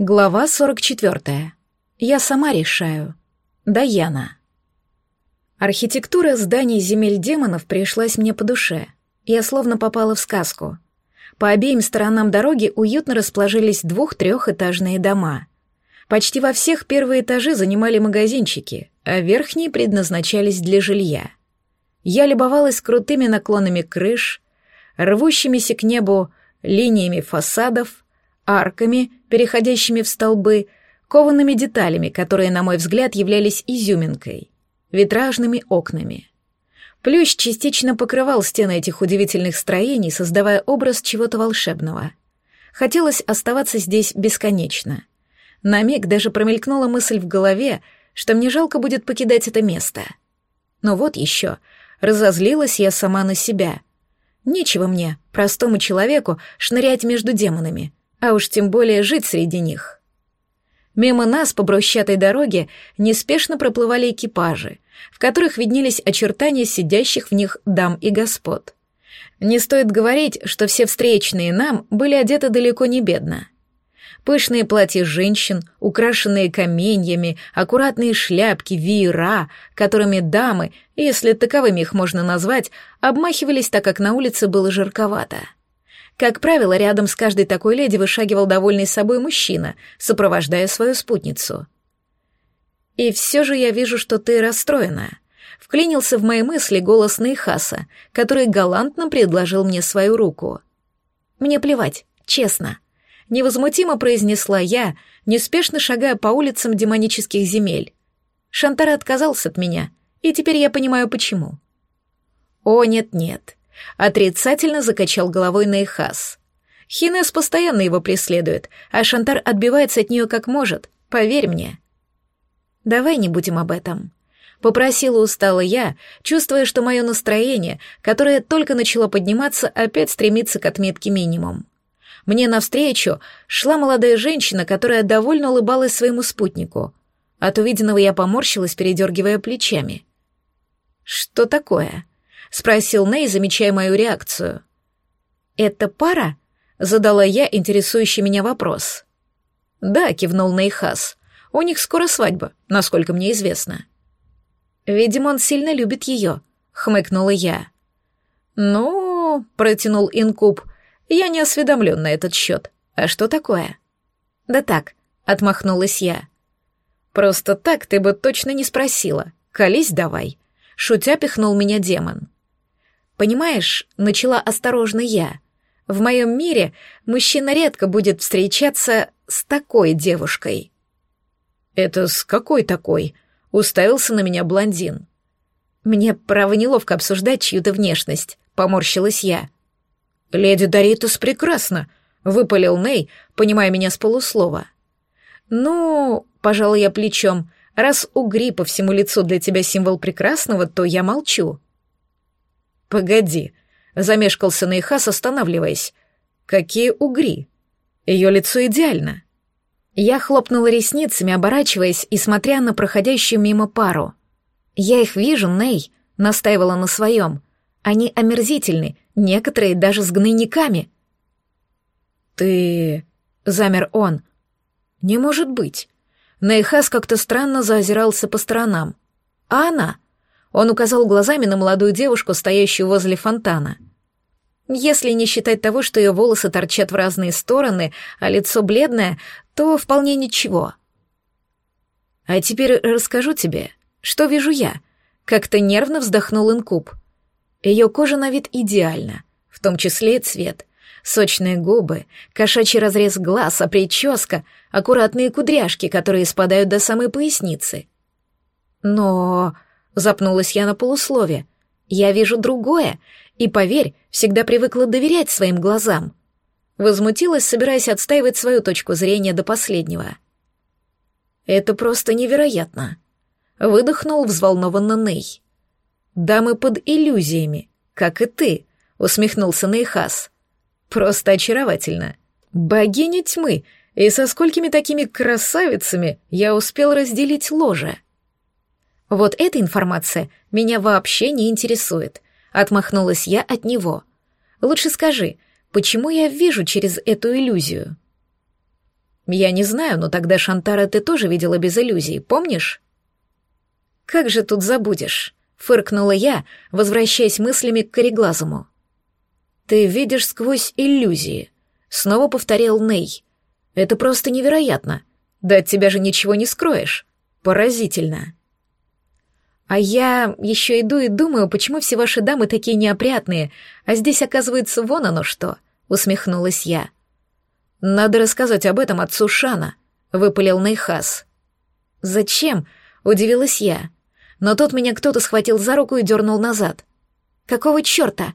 Глава 44. Я сама решаю. Даяна. Архитектура зданий земель демонов пришлась мне по душе. Я словно попала в сказку. По обеим сторонам дороги уютно расположились двух-трехэтажные дома. Почти во всех первые этажи занимали магазинчики, а верхние предназначались для жилья. Я любовалась крутыми наклонами крыш, рвущимися к небу линиями фасадов — арками, переходящими в столбы, коваными деталями, которые, на мой взгляд, являлись изюминкой, витражными окнами. Плющ частично покрывал стены этих удивительных строений, создавая образ чего-то волшебного. Хотелось оставаться здесь бесконечно. На миг даже промелькнула мысль в голове, что мне жалко будет покидать это место. Но вот еще, разозлилась я сама на себя. Нечего мне, простому человеку, шнырять между демонами — а уж тем более жить среди них. Мимо нас по брусчатой дороге неспешно проплывали экипажи, в которых виднелись очертания сидящих в них дам и господ. Не стоит говорить, что все встречные нам были одеты далеко не бедно. Пышные платья женщин, украшенные каменьями, аккуратные шляпки, веера, которыми дамы, если таковыми их можно назвать, обмахивались, так как на улице было жарковато. Как правило, рядом с каждой такой леди вышагивал довольный собой мужчина, сопровождая свою спутницу. «И все же я вижу, что ты расстроена», — вклинился в мои мысли голос Нейхаса, который галантно предложил мне свою руку. «Мне плевать, честно», — невозмутимо произнесла я, неспешно шагая по улицам демонических земель. Шантар отказался от меня, и теперь я понимаю, почему. «О, нет-нет», Отрицательно закачал головой Нейхас. Хинес постоянно его преследует, а Шантар отбивается от нее как может, поверь мне. Давай не будем об этом. Попросила устала я, чувствуя, что мое настроение, которое только начало подниматься, опять стремится к отметке минимум. Мне навстречу шла молодая женщина, которая довольно улыбалась своему спутнику. От увиденного я поморщилась, передергивая плечами. «Что такое?» Спросил Ней, замечая мою реакцию. «Это пара?» — задала я интересующий меня вопрос. «Да», — кивнул Нейхас. «У них скоро свадьба, насколько мне известно». «Видимо, он сильно любит ее», — хмыкнула я. «Ну», — протянул Инкуб, — «я не осведомлен на этот счет. А что такое?» «Да так», — отмахнулась я. «Просто так ты бы точно не спросила. Колись давай», — шутя пихнул меня демон. Понимаешь, начала осторожно я. В моем мире мужчина редко будет встречаться с такой девушкой. Это с какой такой? Уставился на меня блондин. Мне, право, неловко обсуждать чью-то внешность, поморщилась я. Леди Доритус прекрасно, выпалил Ней, понимая меня с полуслова. Ну, пожал я плечом, раз угри по всему лицу для тебя символ прекрасного, то я молчу. «Погоди», — замешкался Нейхас, останавливаясь. «Какие угри? Ее лицо идеально». Я хлопнула ресницами, оборачиваясь и смотря на проходящую мимо пару. «Я их вижу, Ней», — настаивала на своем. «Они омерзительны, некоторые даже с гнойниками». «Ты...» — замер он. «Не может быть». Нейхас как-то странно заозирался по сторонам. «А она?» Он указал глазами на молодую девушку, стоящую возле фонтана. Если не считать того, что ее волосы торчат в разные стороны, а лицо бледное, то вполне ничего. А теперь расскажу тебе, что вижу я. Как-то нервно вздохнул инкуб. Ее кожа на вид идеальна, в том числе и цвет. Сочные губы, кошачий разрез глаз, а прическа, аккуратные кудряшки, которые спадают до самой поясницы. Но Запнулась я на полуслове. Я вижу другое, и, поверь, всегда привыкла доверять своим глазам. Возмутилась, собираясь отстаивать свою точку зрения до последнего. Это просто невероятно. Выдохнул взволнованно Ней. Дамы под иллюзиями, как и ты, усмехнулся Нейхас. Просто очаровательно. Богиня тьмы, и со сколькими такими красавицами я успел разделить ложе. Вот эта информация меня вообще не интересует. Отмахнулась я от него. Лучше скажи, почему я вижу через эту иллюзию? Я не знаю, но тогда Шантара ты тоже видела без иллюзий, помнишь? Как же тут забудешь? Фыркнула я, возвращаясь мыслями к кореглазому. Ты видишь сквозь иллюзии. Снова повторил Ней. Это просто невероятно. Да от тебя же ничего не скроешь. Поразительно. А я еще иду и думаю, почему все ваши дамы такие неопрятные, а здесь, оказывается, вон оно что, усмехнулась я. Надо рассказать об этом отцу Шана, выпалил Нейхас. Зачем? удивилась я. Но тот меня кто-то схватил за руку и дернул назад. Какого черта?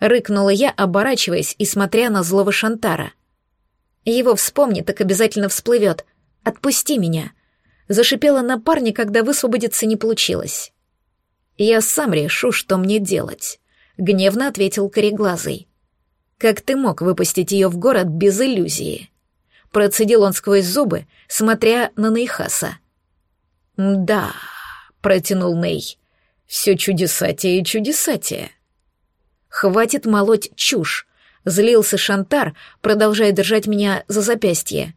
рыкнула я, оборачиваясь и смотря на злого Шантара. Его вспомни, так обязательно всплывет. Отпусти меня. Зашипела на парня, когда высвободиться не получилось. «Я сам решу, что мне делать», — гневно ответил Кореглазый. «Как ты мог выпустить ее в город без иллюзии?» Процедил он сквозь зубы, смотря на Нейхаса. «Да», — протянул Ней, — «все чудесатие и чудесатие». «Хватит молоть чушь», — злился Шантар, продолжая держать меня за запястье.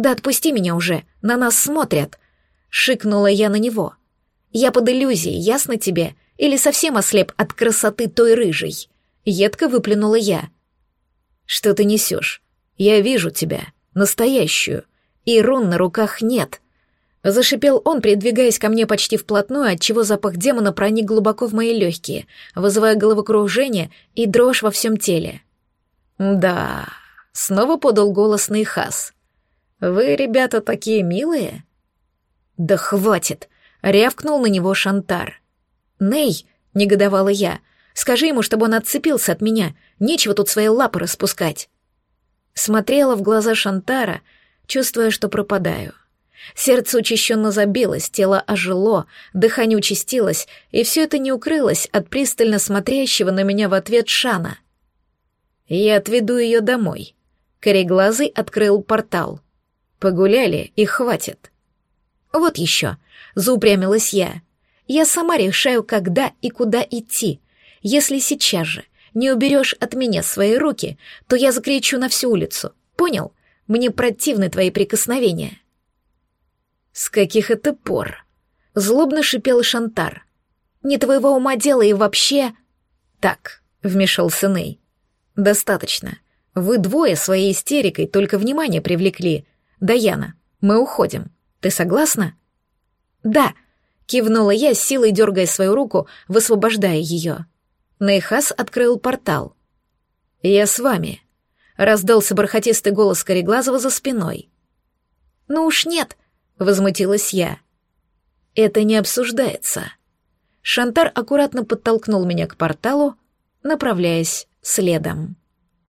«Да отпусти меня уже, на нас смотрят!» — шикнула я на него. «Я под иллюзией, ясно тебе? Или совсем ослеп от красоты той рыжей?» Едко выплюнула я. «Что ты несешь? Я вижу тебя, настоящую, и рун на руках нет». Зашипел он, придвигаясь ко мне почти вплотную, отчего запах демона проник глубоко в мои легкие, вызывая головокружение и дрожь во всем теле. «Да», — снова подал голос Нейхас. Вы, ребята, такие милые. Да хватит, рявкнул на него Шантар. Ней, негодовала я, скажи ему, чтобы он отцепился от меня, нечего тут свои лапы распускать. Смотрела в глаза Шантара, чувствуя, что пропадаю. Сердце учащенно забилось, тело ожило, дыхание участилось, и все это не укрылось от пристально смотрящего на меня в ответ Шана. «Я отведу ее домой». Кореглазый открыл портал. Погуляли и хватит. Вот еще, заупрямилась я. Я сама решаю, когда и куда идти. Если сейчас же не уберешь от меня свои руки, то я закричу на всю улицу. Понял? Мне противны твои прикосновения. С каких это пор? Злобно шипел Шантар. Не твоего ума дело и вообще... Так, вмешался Ней. Достаточно. Вы двое своей истерикой только внимание привлекли, «Даяна, мы уходим. Ты согласна?» «Да», — кивнула я, силой дергая свою руку, высвобождая ее. Нейхас открыл портал. «Я с вами», — раздался бархатистый голос Кореглазова за спиной. «Ну уж нет», — возмутилась я. «Это не обсуждается». Шантар аккуратно подтолкнул меня к порталу, направляясь следом.